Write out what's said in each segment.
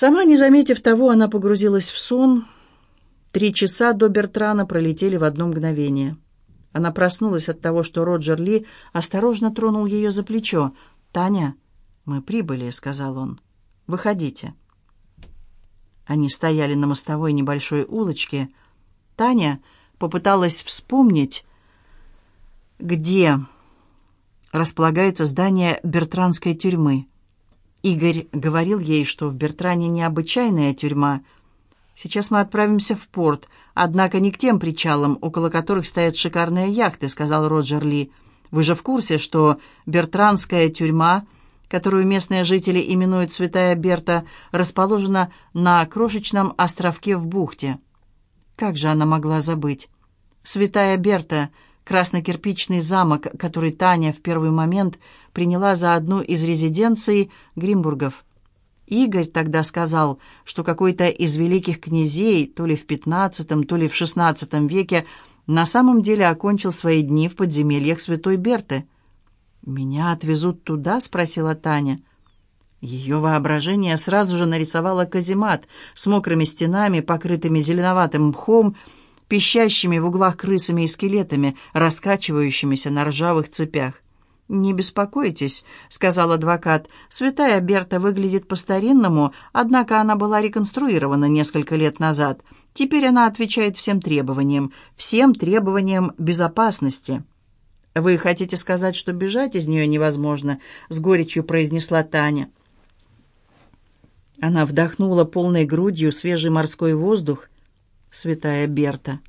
Сама, не заметив того, она погрузилась в сон. Три часа до Бертрана пролетели в одно мгновение. Она проснулась от того, что Роджер Ли осторожно тронул ее за плечо. «Таня, мы прибыли», — сказал он. «Выходите». Они стояли на мостовой небольшой улочке. Таня попыталась вспомнить, где располагается здание Бертранской тюрьмы. Игорь говорил ей, что в Бертране необычайная тюрьма. «Сейчас мы отправимся в порт, однако не к тем причалам, около которых стоят шикарные яхты», — сказал Роджер Ли. «Вы же в курсе, что Бертранская тюрьма, которую местные жители именуют Святая Берта, расположена на крошечном островке в бухте?» Как же она могла забыть? Святая Берта — краснокирпичный замок, который Таня в первый момент приняла за одну из резиденций Гримбургов. Игорь тогда сказал, что какой-то из великих князей, то ли в XV, то ли в XVI веке, на самом деле окончил свои дни в подземельях Святой Берты. «Меня отвезут туда?» — спросила Таня. Ее воображение сразу же нарисовало каземат с мокрыми стенами, покрытыми зеленоватым мхом, пищащими в углах крысами и скелетами, раскачивающимися на ржавых цепях. «Не беспокойтесь», — сказал адвокат. «Святая Берта выглядит по-старинному, однако она была реконструирована несколько лет назад. Теперь она отвечает всем требованиям, всем требованиям безопасности». «Вы хотите сказать, что бежать из нее невозможно?» — с горечью произнесла Таня. Она вдохнула полной грудью свежий морской воздух, святая Берта.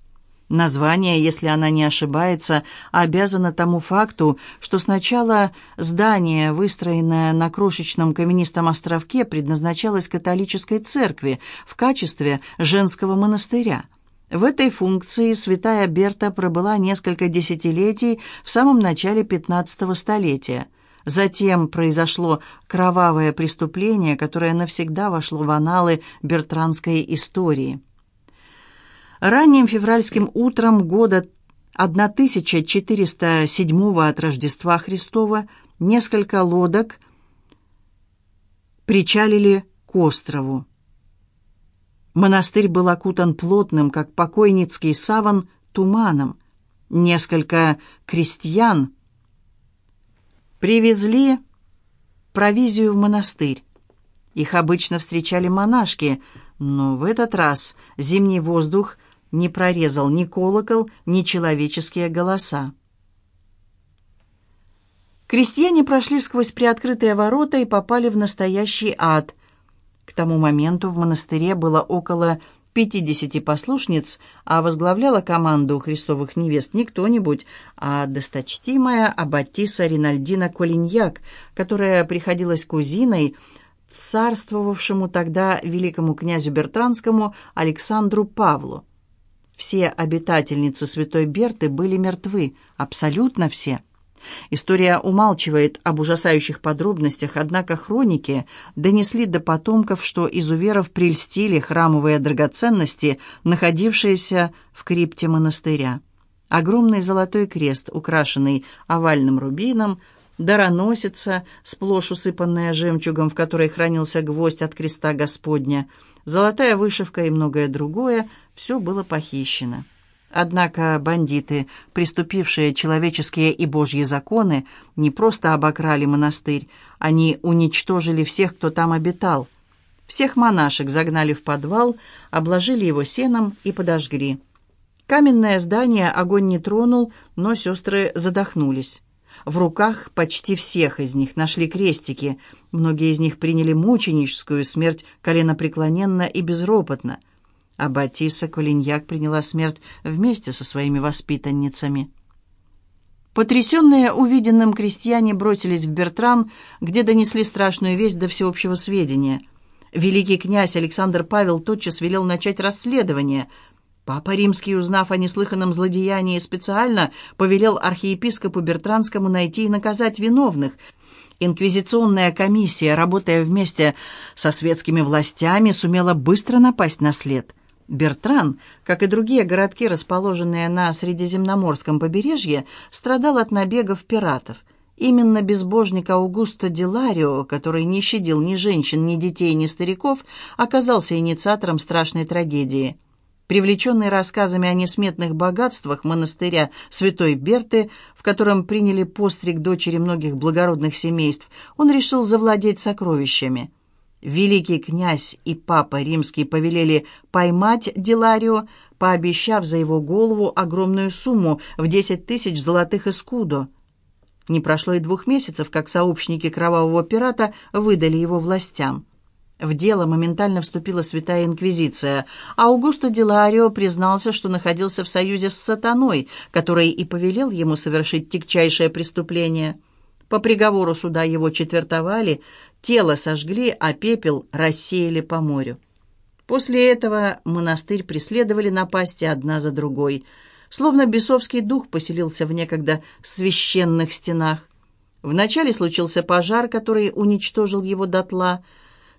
Название, если она не ошибается, обязано тому факту, что сначала здание, выстроенное на крошечном каменистом островке, предназначалось католической церкви в качестве женского монастыря. В этой функции святая Берта пробыла несколько десятилетий в самом начале XV столетия. Затем произошло кровавое преступление, которое навсегда вошло в аналы бертранской истории – Ранним февральским утром года 1407 от Рождества Христова несколько лодок причалили к острову. Монастырь был окутан плотным, как покойницкий саван, туманом. Несколько крестьян привезли провизию в монастырь. Их обычно встречали монашки, но в этот раз зимний воздух – не прорезал ни колокол, ни человеческие голоса. Крестьяне прошли сквозь приоткрытые ворота и попали в настоящий ад. К тому моменту в монастыре было около пятидесяти послушниц, а возглавляла команду христовых невест не кто-нибудь, а досточтимая аббатиса Ринальдина Колиньяк, которая приходилась кузиной царствовавшему тогда великому князю Бертранскому Александру Павлу. Все обитательницы Святой Берты были мертвы, абсолютно все. История умалчивает об ужасающих подробностях, однако хроники донесли до потомков, что изуверов прельстили храмовые драгоценности, находившиеся в крипте монастыря. Огромный золотой крест, украшенный овальным рубином, дароносица, сплошь усыпанная жемчугом, в которой хранился гвоздь от креста Господня – Золотая вышивка и многое другое – все было похищено. Однако бандиты, приступившие человеческие и божьи законы, не просто обокрали монастырь, они уничтожили всех, кто там обитал. Всех монашек загнали в подвал, обложили его сеном и подожгли. Каменное здание огонь не тронул, но сестры задохнулись. В руках почти всех из них нашли крестики. Многие из них приняли мученическую смерть коленопреклоненно и безропотно. А Батиса Колиньяк приняла смерть вместе со своими воспитанницами. Потрясенные увиденным крестьяне бросились в Бертран, где донесли страшную весть до всеобщего сведения. Великий князь Александр Павел тотчас велел начать расследование – Папа Римский, узнав о неслыханном злодеянии, специально повелел архиепископу Бертранскому найти и наказать виновных. Инквизиционная комиссия, работая вместе со светскими властями, сумела быстро напасть на след. Бертран, как и другие городки, расположенные на Средиземноморском побережье, страдал от набегов пиратов. Именно безбожник Аугусто Диларио, который не щадил ни женщин, ни детей, ни стариков, оказался инициатором страшной трагедии. Привлеченный рассказами о несметных богатствах монастыря Святой Берты, в котором приняли постриг дочери многих благородных семейств, он решил завладеть сокровищами. Великий князь и папа римский повелели поймать Диларио, пообещав за его голову огромную сумму в десять тысяч золотых эскудо. Не прошло и двух месяцев, как сообщники кровавого пирата выдали его властям. В дело моментально вступила Святая Инквизиция. Аугусто Диларио признался, что находился в союзе с сатаной, который и повелел ему совершить тягчайшее преступление. По приговору суда его четвертовали, тело сожгли, а пепел рассеяли по морю. После этого монастырь преследовали напасти одна за другой – словно бесовский дух поселился в некогда священных стенах. Вначале случился пожар, который уничтожил его дотла.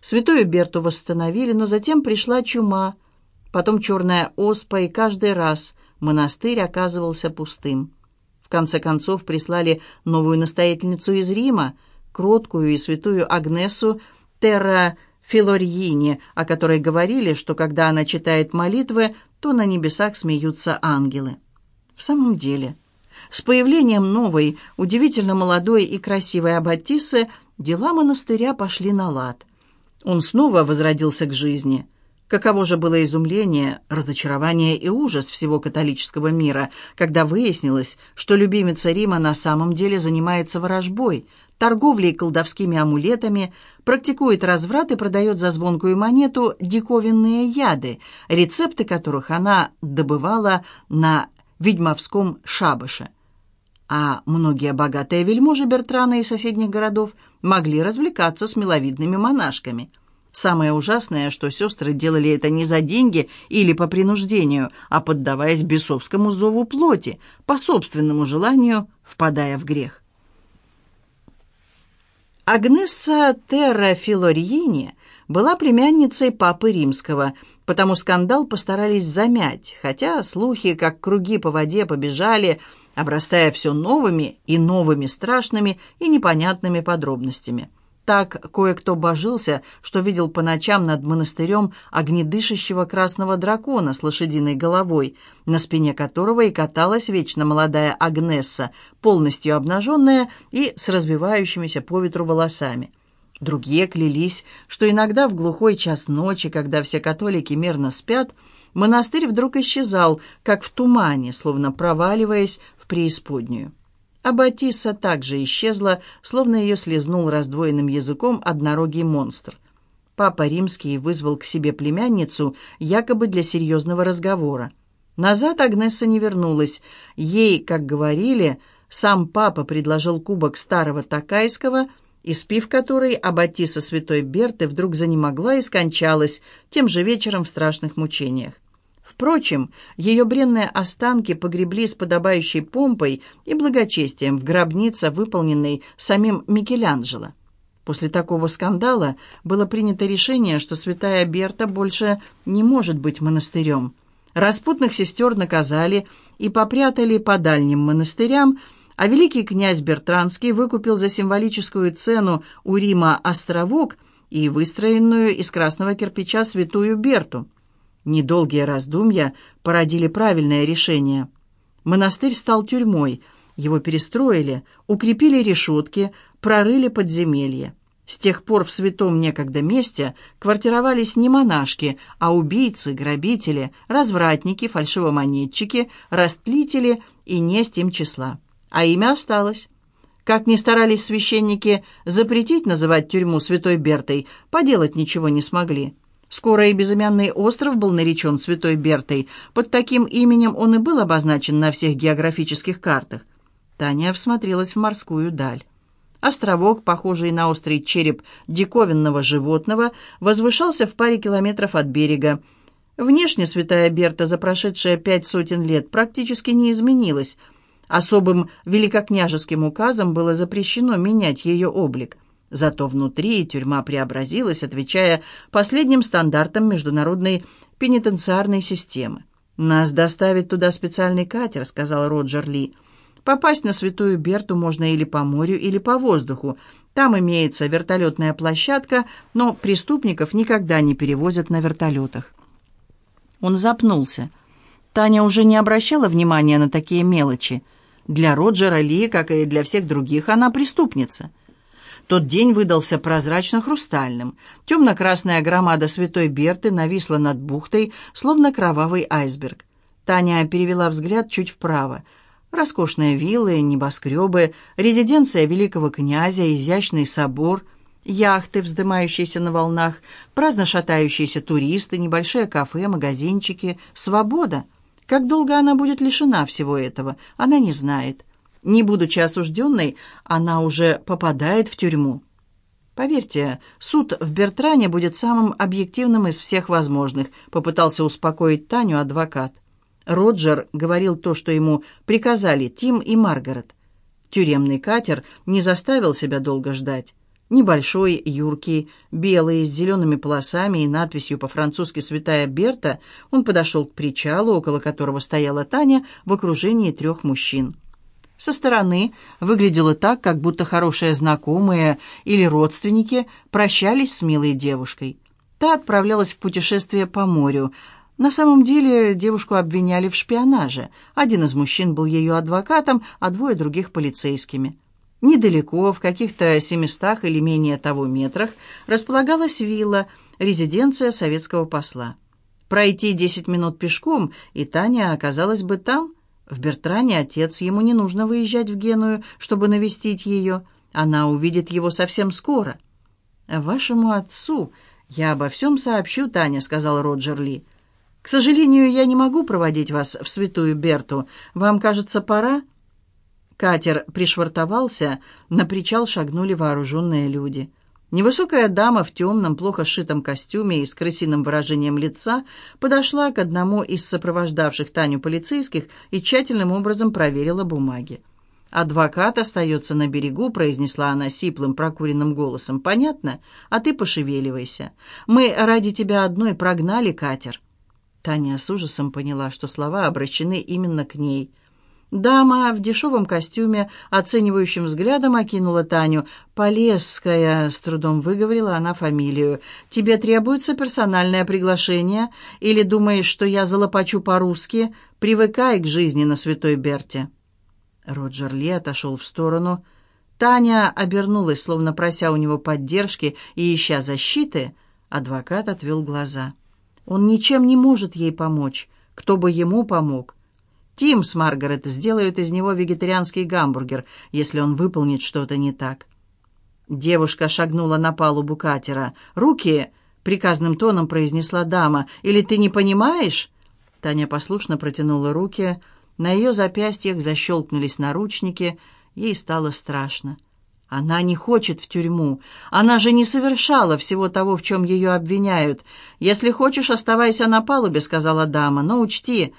Святую Берту восстановили, но затем пришла чума, потом черная оспа, и каждый раз монастырь оказывался пустым. В конце концов прислали новую настоятельницу из Рима, кроткую и святую Агнесу Терра Филорьини, о которой говорили, что когда она читает молитвы, то на небесах смеются ангелы. В самом деле, с появлением новой, удивительно молодой и красивой аббатисы дела монастыря пошли на лад. Он снова возродился к жизни. Каково же было изумление, разочарование и ужас всего католического мира, когда выяснилось, что любимица Рима на самом деле занимается ворожбой, торговлей колдовскими амулетами, практикует разврат и продает за звонкую монету диковинные яды, рецепты которых она добывала на ведьмовском шабаше. А многие богатые вельможи Бертрана и соседних городов могли развлекаться с миловидными монашками. Самое ужасное, что сестры делали это не за деньги или по принуждению, а поддаваясь бесовскому зову плоти, по собственному желанию, впадая в грех. Агнесса Терра Филорьини была племянницей папы римского, потому скандал постарались замять, хотя слухи, как круги по воде, побежали, обрастая все новыми и новыми страшными и непонятными подробностями. Так кое-кто божился, что видел по ночам над монастырем огнедышащего красного дракона с лошадиной головой, на спине которого и каталась вечно молодая Агнесса, полностью обнаженная и с развивающимися по ветру волосами. Другие клялись, что иногда в глухой час ночи, когда все католики мирно спят, монастырь вдруг исчезал, как в тумане, словно проваливаясь преисподнюю. А также исчезла, словно ее слезнул раздвоенным языком однорогий монстр. Папа Римский вызвал к себе племянницу, якобы для серьезного разговора. Назад Агнесса не вернулась. Ей, как говорили, сам папа предложил кубок старого Такайского, испив который, Аббатиса святой Берты вдруг занемогла и скончалась тем же вечером в страшных мучениях. Впрочем, ее бренные останки погребли с подобающей помпой и благочестием в гробнице, выполненной самим Микеланджело. После такого скандала было принято решение, что святая Берта больше не может быть монастырем. Распутных сестер наказали и попрятали по дальним монастырям, а великий князь Бертранский выкупил за символическую цену у Рима островок и выстроенную из красного кирпича святую Берту – Недолгие раздумья породили правильное решение. Монастырь стал тюрьмой. Его перестроили, укрепили решетки, прорыли подземелье. С тех пор в святом некогда месте квартировались не монашки, а убийцы, грабители, развратники, фальшивомонетчики, растлители и не с тем числа. А имя осталось. Как ни старались священники запретить называть тюрьму святой Бертой, поделать ничего не смогли. Скоро и безымянный остров был наречен Святой Бертой. Под таким именем он и был обозначен на всех географических картах. Таня всмотрелась в морскую даль. Островок, похожий на острый череп диковинного животного, возвышался в паре километров от берега. Внешне святая Берта за прошедшие пять сотен лет практически не изменилась. Особым великокняжеским указом было запрещено менять ее облик – Зато внутри тюрьма преобразилась, отвечая последним стандартам международной пенитенциарной системы. «Нас доставит туда специальный катер», — сказал Роджер Ли. Попасть на Святую Берту можно или по морю, или по воздуху. Там имеется вертолетная площадка, но преступников никогда не перевозят на вертолетах. Он запнулся. Таня уже не обращала внимания на такие мелочи. Для Роджера Ли, как и для всех других, она преступница. Тот день выдался прозрачно-хрустальным. Темно-красная громада Святой Берты нависла над бухтой, словно кровавый айсберг. Таня перевела взгляд чуть вправо. Роскошные виллы, небоскребы, резиденция великого князя, изящный собор, яхты, вздымающиеся на волнах, праздно шатающиеся туристы, небольшие кафе, магазинчики, свобода. Как долго она будет лишена всего этого, она не знает. Не будучи осужденной, она уже попадает в тюрьму. Поверьте, суд в Бертране будет самым объективным из всех возможных, попытался успокоить Таню адвокат. Роджер говорил то, что ему приказали Тим и Маргарет. Тюремный катер не заставил себя долго ждать. Небольшой, юркий, белый, с зелеными полосами и надписью по-французски «Святая Берта», он подошел к причалу, около которого стояла Таня в окружении трех мужчин. Со стороны выглядело так, как будто хорошие знакомые или родственники прощались с милой девушкой. Та отправлялась в путешествие по морю. На самом деле девушку обвиняли в шпионаже. Один из мужчин был ее адвокатом, а двое других полицейскими. Недалеко, в каких-то семистах или менее того метрах, располагалась вилла, резиденция советского посла. Пройти десять минут пешком, и Таня оказалась бы там – в Бертране отец, ему не нужно выезжать в Геную, чтобы навестить ее. Она увидит его совсем скоро. «Вашему отцу я обо всем сообщу, Таня», — сказал Роджер Ли. «К сожалению, я не могу проводить вас в святую Берту. Вам, кажется, пора?» Катер пришвартовался, на причал шагнули вооруженные люди. Невысокая дама в темном, плохо сшитом костюме и с крысиным выражением лица подошла к одному из сопровождавших Таню полицейских и тщательным образом проверила бумаги. «Адвокат остается на берегу», — произнесла она сиплым, прокуренным голосом. «Понятно? А ты пошевеливайся. Мы ради тебя одной прогнали катер». Таня с ужасом поняла, что слова обращены именно к ней. Дама в дешевом костюме оценивающим взглядом окинула Таню. «Полесская», — с трудом выговорила она фамилию. «Тебе требуется персональное приглашение? Или думаешь, что я залопачу по-русски? Привыкай к жизни на Святой Берте». Роджер Ли отошел в сторону. Таня обернулась, словно прося у него поддержки и ища защиты. Адвокат отвел глаза. «Он ничем не может ей помочь. Кто бы ему помог?» Тим с Маргарет сделают из него вегетарианский гамбургер, если он выполнит что-то не так. Девушка шагнула на палубу катера. «Руки!» — приказным тоном произнесла дама. «Или ты не понимаешь?» Таня послушно протянула руки. На ее запястьях защелкнулись наручники. Ей стало страшно. Она не хочет в тюрьму. Она же не совершала всего того, в чем ее обвиняют. «Если хочешь, оставайся на палубе», — сказала дама. «Но учти,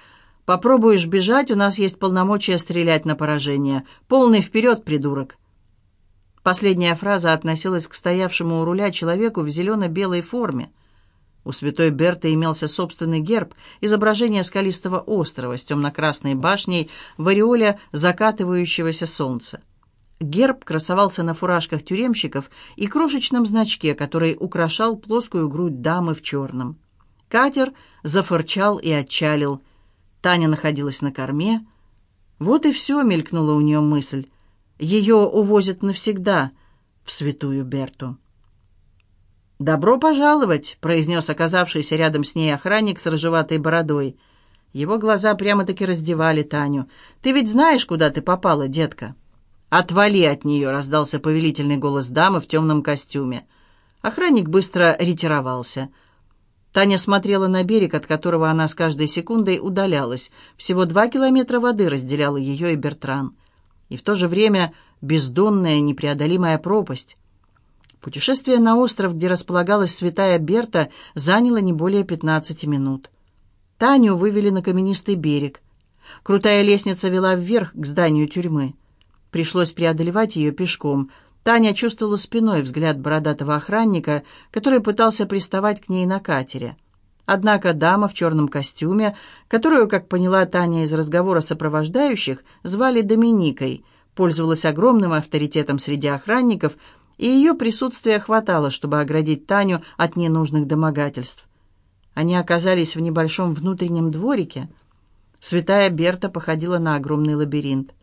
Попробуешь бежать, у нас есть полномочия стрелять на поражение. Полный вперед, придурок!» Последняя фраза относилась к стоявшему у руля человеку в зелено-белой форме. У святой Берты имелся собственный герб, изображение скалистого острова с темно-красной башней в ореоле закатывающегося солнца. Герб красовался на фуражках тюремщиков и крошечном значке, который украшал плоскую грудь дамы в черном. Катер зафырчал и отчалил – Таня находилась на корме. Вот и все, мелькнула у нее мысль. Ее увозят навсегда в святую Берту. «Добро пожаловать!» — произнес оказавшийся рядом с ней охранник с рыжеватой бородой. Его глаза прямо-таки раздевали Таню. «Ты ведь знаешь, куда ты попала, детка?» «Отвали от нее!» — раздался повелительный голос дамы в темном костюме. Охранник быстро ретировался — Таня смотрела на берег, от которого она с каждой секундой удалялась. Всего два километра воды разделяла ее и Бертран. И в то же время бездонная, непреодолимая пропасть. Путешествие на остров, где располагалась святая Берта, заняло не более 15 минут. Таню вывели на каменистый берег. Крутая лестница вела вверх к зданию тюрьмы. Пришлось преодолевать ее пешком – Таня чувствовала спиной взгляд бородатого охранника, который пытался приставать к ней на катере. Однако дама в черном костюме, которую, как поняла Таня из разговора сопровождающих, звали Доминикой, пользовалась огромным авторитетом среди охранников, и ее присутствия хватало, чтобы оградить Таню от ненужных домогательств. Они оказались в небольшом внутреннем дворике. Святая Берта походила на огромный лабиринт.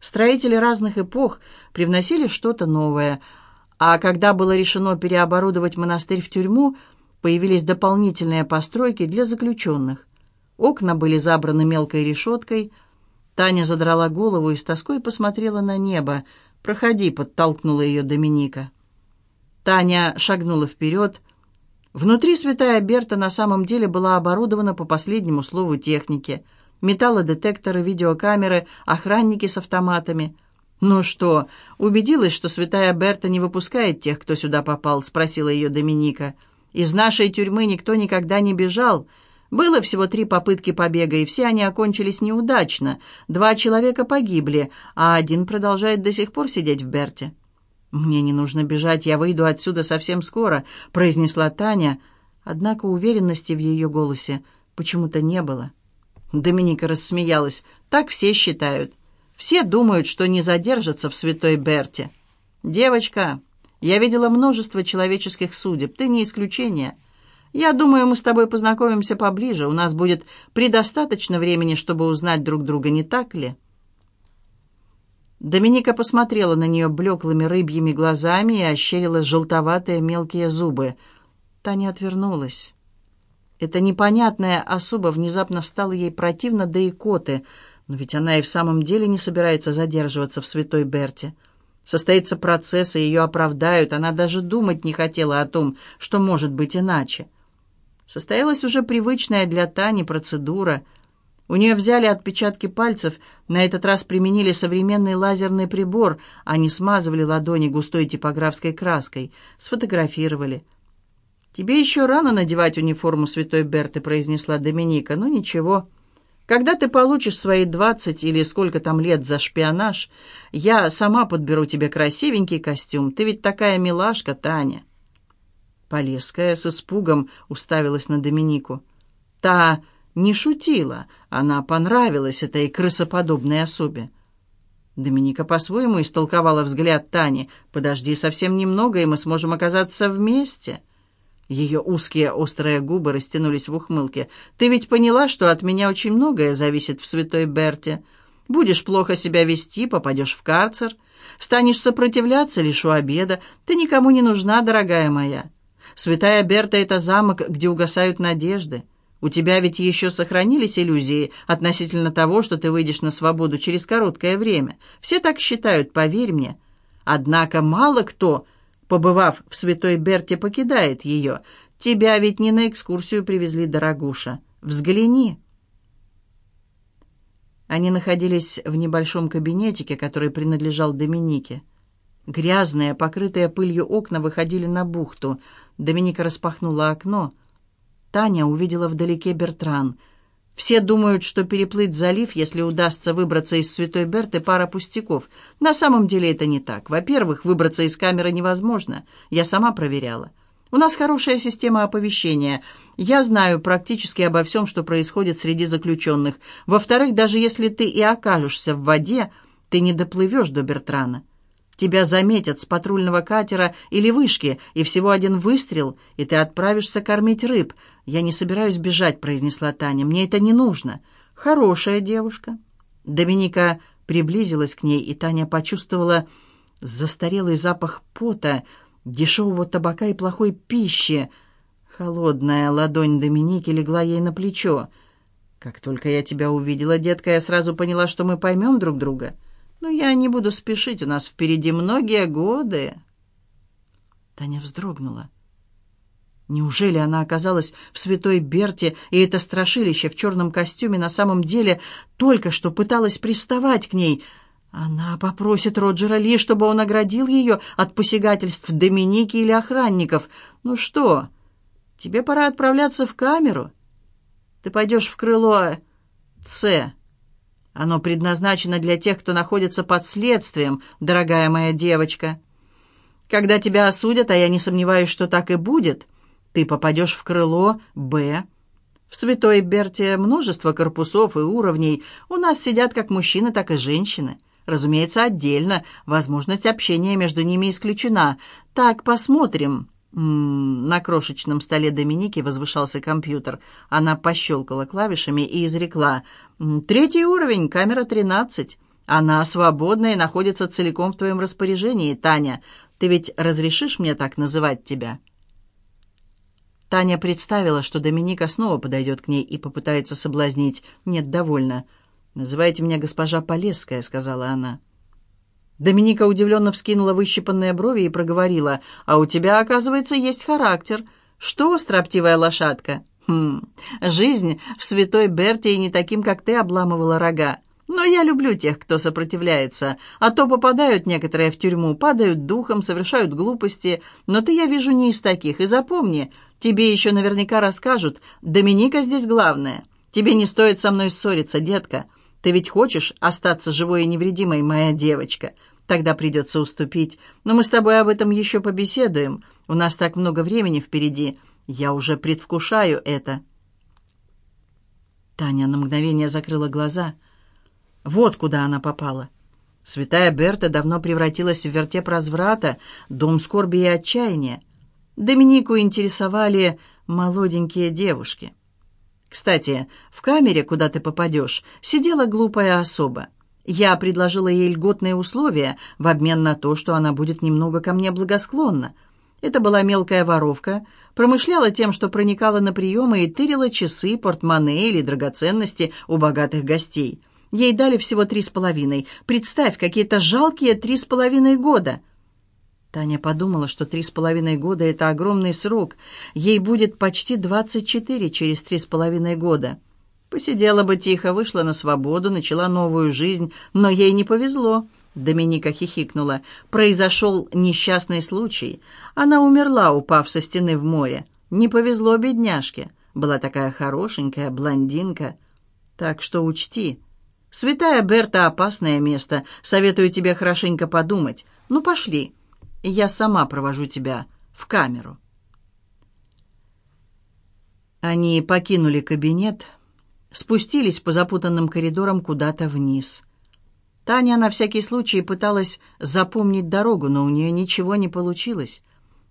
Строители разных эпох привносили что-то новое, а когда было решено переоборудовать монастырь в тюрьму – появились дополнительные постройки для заключенных. Окна были забраны мелкой решеткой. Таня задрала голову и с тоской посмотрела на небо. «Проходи», — подтолкнула ее Доминика. Таня шагнула вперед. Внутри святая Берта на самом деле была оборудована по последнему слову техники. Металлодетекторы, видеокамеры, охранники с автоматами. «Ну что, убедилась, что святая Берта не выпускает тех, кто сюда попал?» — спросила ее Доминика. Из нашей тюрьмы никто никогда не бежал. Было всего три попытки побега, и все они окончились неудачно. Два человека погибли, а один продолжает до сих пор сидеть в Берте. «Мне не нужно бежать, я выйду отсюда совсем скоро», — произнесла Таня. Однако уверенности в ее голосе почему-то не было. Доминика рассмеялась. «Так все считают. Все думают, что не задержатся в святой Берте. Девочка, я видела множество человеческих судеб, ты не исключение. Я думаю, мы с тобой познакомимся поближе, у нас будет предостаточно времени, чтобы узнать друг друга, не так ли?» Доминика посмотрела на нее блеклыми рыбьими глазами и ощерила желтоватые мелкие зубы. Таня отвернулась. Эта непонятная особа внезапно стала ей противна до икоты, но ведь она и в самом деле не собирается задерживаться в Святой Берте. Состоится процесс, и ее оправдают. Она даже думать не хотела о том, что может быть иначе. Состоялась уже привычная для Тани процедура. У нее взяли отпечатки пальцев, на этот раз применили современный лазерный прибор, а не смазывали ладони густой типографской краской, сфотографировали. «Тебе еще рано надевать униформу святой Берты», — произнесла Доминика. «Ну ничего». Когда ты получишь свои двадцать или сколько там лет за шпионаж, я сама подберу тебе красивенький костюм. Ты ведь такая милашка, Таня». Полеская с испугом уставилась на Доминику. Та не шутила, она понравилась этой крысоподобной особе. Доминика по-своему истолковала взгляд Тани. «Подожди совсем немного, и мы сможем оказаться вместе». Ее узкие острые губы растянулись в ухмылке. «Ты ведь поняла, что от меня очень многое зависит в святой Берте. Будешь плохо себя вести, попадешь в карцер. Станешь сопротивляться, лишу обеда. Ты никому не нужна, дорогая моя. Святая Берта — это замок, где угасают надежды. У тебя ведь еще сохранились иллюзии относительно того, что ты выйдешь на свободу через короткое время. Все так считают, поверь мне. Однако мало кто побывав в Святой Берте, покидает ее. Тебя ведь не на экскурсию привезли, дорогуша. Взгляни». Они находились в небольшом кабинетике, который принадлежал Доминике. Грязные, покрытые пылью окна выходили на бухту. Доминика распахнула окно. Таня увидела вдалеке Бертран — все думают, что переплыть залив, если удастся выбраться из Святой Берты, пара пустяков. На самом деле это не так. Во-первых, выбраться из камеры невозможно. Я сама проверяла. У нас хорошая система оповещения. Я знаю практически обо всем, что происходит среди заключенных. Во-вторых, даже если ты и окажешься в воде, ты не доплывешь до Бертрана. Тебя заметят с патрульного катера или вышки, и всего один выстрел, и ты отправишься кормить рыб. Я не собираюсь бежать», — произнесла Таня. «Мне это не нужно». «Хорошая девушка». Доминика приблизилась к ней, и Таня почувствовала застарелый запах пота, дешевого табака и плохой пищи. Холодная ладонь Доминики легла ей на плечо. «Как только я тебя увидела, детка, я сразу поняла, что мы поймем друг друга». Но я не буду спешить, у нас впереди многие годы. Таня вздрогнула. Неужели она оказалась в святой Берте, и это страшилище в черном костюме на самом деле только что пыталась приставать к ней? Она попросит Роджера Ли, чтобы он оградил ее от посягательств Доминики или охранников. Ну что, тебе пора отправляться в камеру. Ты пойдешь в крыло С. Оно предназначено для тех, кто находится под следствием, дорогая моя девочка. Когда тебя осудят, а я не сомневаюсь, что так и будет, ты попадешь в крыло «Б», В Святой Берте множество корпусов и уровней. У нас сидят как мужчины, так и женщины. Разумеется, отдельно. Возможность общения между ними исключена. Так, посмотрим. М -м, на крошечном столе Доминики возвышался компьютер. Она пощелкала клавишами и изрекла. «Третий уровень, камера 13. Она свободна и находится целиком в твоем распоряжении, Таня. Ты ведь разрешишь мне так называть тебя?» Таня представила, что Доминика снова подойдет к ней и попытается соблазнить. «Нет, довольно. Называйте меня госпожа Полесская», — сказала она. Доминика удивленно вскинула выщипанные брови и проговорила. «А у тебя, оказывается, есть характер. Что, строптивая лошадка?» «Хм, жизнь в святой Берте и не таким, как ты, обламывала рога. Но я люблю тех, кто сопротивляется, а то попадают некоторые в тюрьму, падают духом, совершают глупости. Но ты, я вижу, не из таких. И запомни, тебе еще наверняка расскажут, Доминика здесь главная. Тебе не стоит со мной ссориться, детка. Ты ведь хочешь остаться живой и невредимой, моя девочка? Тогда придется уступить. Но мы с тобой об этом еще побеседуем. У нас так много времени впереди. Я уже предвкушаю это». Таня на мгновение закрыла глаза – вот куда она попала. Святая Берта давно превратилась в вертеп разврата, дом скорби и отчаяния. Доминику интересовали молоденькие девушки. Кстати, в камере, куда ты попадешь, сидела глупая особа. Я предложила ей льготные условия в обмен на то, что она будет немного ко мне благосклонна. Это была мелкая воровка, промышляла тем, что проникала на приемы и тырила часы, портмоне или драгоценности у богатых гостей. Ей дали всего три с половиной. Представь, какие-то жалкие три с половиной года. Таня подумала, что три с половиной года — это огромный срок. Ей будет почти двадцать четыре через три с половиной года. Посидела бы тихо, вышла на свободу, начала новую жизнь, но ей не повезло. Доминика хихикнула. Произошел несчастный случай. Она умерла, упав со стены в море. Не повезло бедняжке. Была такая хорошенькая блондинка. Так что учти, Святая Берта — опасное место. Советую тебе хорошенько подумать. Ну, пошли. Я сама провожу тебя в камеру». Они покинули кабинет, спустились по запутанным коридорам куда-то вниз. Таня на всякий случай пыталась запомнить дорогу, но у нее ничего не получилось.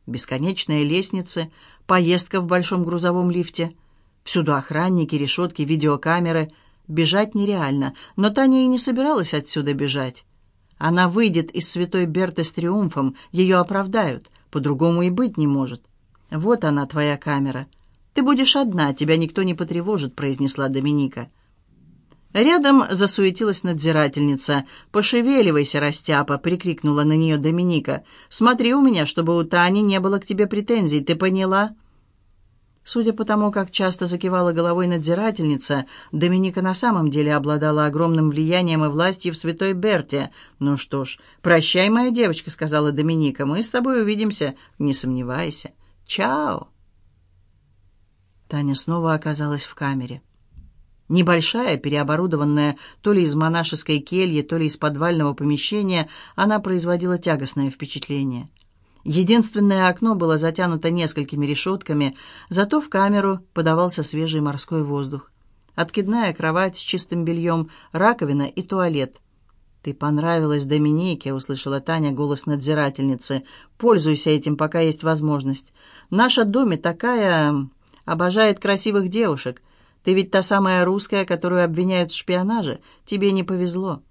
Бесконечные лестницы, поездка в большом грузовом лифте, всюду охранники, решетки, видеокамеры — Бежать нереально, но Таня и не собиралась отсюда бежать. Она выйдет из святой Берты с триумфом, ее оправдают, по-другому и быть не может. «Вот она, твоя камера. Ты будешь одна, тебя никто не потревожит», — произнесла Доминика. Рядом засуетилась надзирательница. «Пошевеливайся, растяпа!» — прикрикнула на нее Доминика. «Смотри у меня, чтобы у Тани не было к тебе претензий, ты поняла?» Судя по тому, как часто закивала головой надзирательница, Доминика на самом деле обладала огромным влиянием и властью в Святой Берте. «Ну что ж, прощай, моя девочка», — сказала Доминика. «Мы с тобой увидимся, не сомневайся. Чао!» Таня снова оказалась в камере. Небольшая, переоборудованная то ли из монашеской кельи, то ли из подвального помещения, она производила тягостное впечатление. Единственное окно было затянуто несколькими решетками, зато в камеру подавался свежий морской воздух. Откидная кровать с чистым бельем, раковина и туалет. «Ты понравилась Доминике», — услышала Таня голос надзирательницы. «Пользуйся этим, пока есть возможность. Наша Доми такая... обожает красивых девушек. Ты ведь та самая русская, которую обвиняют в шпионаже. Тебе не повезло».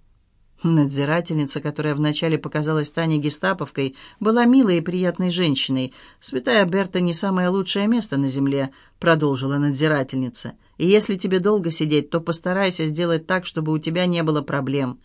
Надзирательница, которая вначале показалась Тане гестаповкой, была милой и приятной женщиной. «Святая Берта не самое лучшее место на земле», — продолжила надзирательница. «И если тебе долго сидеть, то постарайся сделать так, чтобы у тебя не было проблем.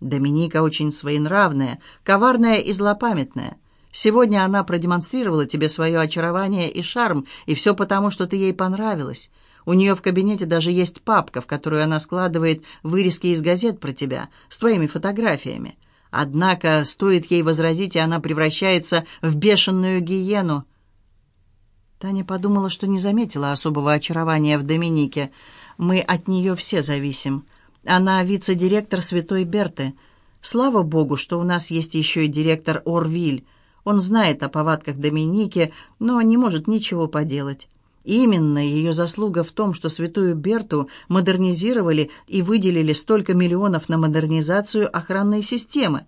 Доминика очень своенравная, коварная и злопамятная. Сегодня она продемонстрировала тебе свое очарование и шарм, и все потому, что ты ей понравилась. У нее в кабинете даже есть папка, в которую она складывает вырезки из газет про тебя с твоими фотографиями. Однако стоит ей возразить, и она превращается в бешеную гиену. Таня подумала, что не заметила особого очарования в Доминике. Мы от нее все зависим. Она вице-директор Святой Берты. Слава Богу, что у нас есть еще и директор Орвиль. Он знает о повадках Доминики, но не может ничего поделать. Именно ее заслуга в том, что святую Берту модернизировали и выделили столько миллионов на модернизацию охранной системы.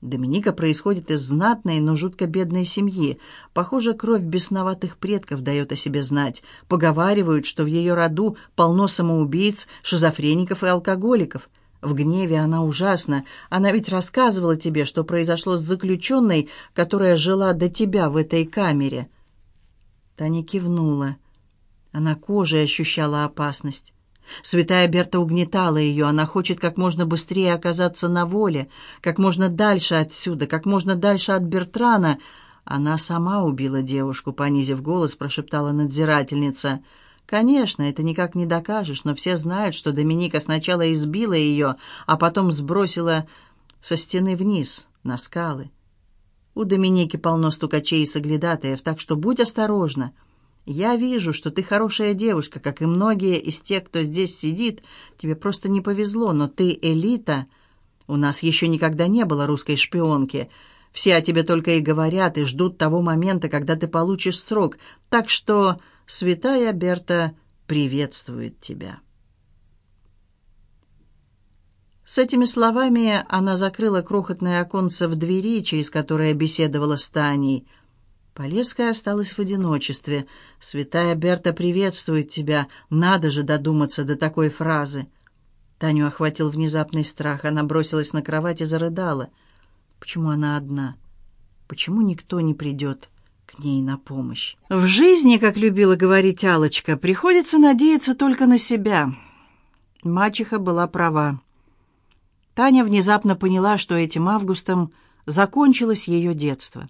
Доминика происходит из знатной, но жутко бедной семьи. Похоже, кровь бесноватых предков дает о себе знать. Поговаривают, что в ее роду полно самоубийц, шизофреников и алкоголиков. В гневе она ужасна. Она ведь рассказывала тебе, что произошло с заключенной, которая жила до тебя в этой камере. Таня кивнула. Она кожей ощущала опасность. Святая Берта угнетала ее, она хочет как можно быстрее оказаться на воле, как можно дальше отсюда, как можно дальше от Бертрана. Она сама убила девушку, понизив голос, прошептала надзирательница. «Конечно, это никак не докажешь, но все знают, что Доминика сначала избила ее, а потом сбросила со стены вниз, на скалы. У Доминики полно стукачей и соглядатаев, так что будь осторожна». Я вижу, что ты хорошая девушка, как и многие из тех, кто здесь сидит. Тебе просто не повезло, но ты элита. У нас еще никогда не было русской шпионки. Все о тебе только и говорят, и ждут того момента, когда ты получишь срок. Так что святая Берта приветствует тебя». С этими словами она закрыла крохотное оконце в двери, через которое беседовала с Таней – Полесская осталась в одиночестве. «Святая Берта приветствует тебя. Надо же додуматься до такой фразы». Таню охватил внезапный страх. Она бросилась на кровать и зарыдала. Почему она одна? Почему никто не придет ней на помощь? В жизни, как любила говорить алочка приходится надеяться только на себя. Мачеха была права. Таня внезапно поняла, что этим августом закончилось ее детство.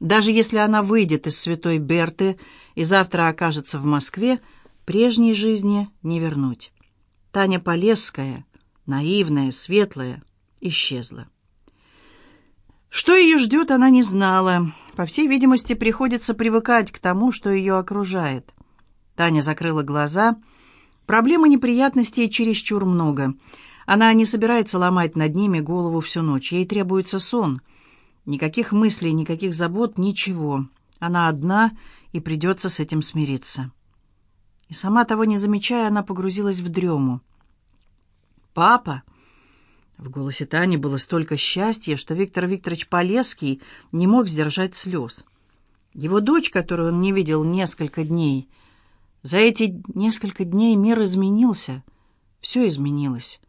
Даже если она выйдет из святой Берты и завтра окажется в Москве, прежней жизни не вернуть. Таня Полесская, наивная, светлая, исчезла. Что ее ждет, она не знала. По всей видимости, приходится привыкать к тому, что ее окружает. Таня закрыла глаза. Проблемы неприятностей чересчур много. Она не собирается ломать над ними голову всю ночь. Ей требуется сон — Никаких мыслей, никаких забот, ничего. Она одна, и придется с этим смириться. И сама того не замечая, она погрузилась в дрему. «Папа!» В голосе Тани было столько счастья, что Виктор Викторович Полесский не мог сдержать слез. Его дочь, которую он не видел несколько дней, за эти несколько дней мир изменился, все изменилось.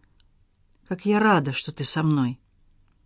«Как я рада, что ты со мной!»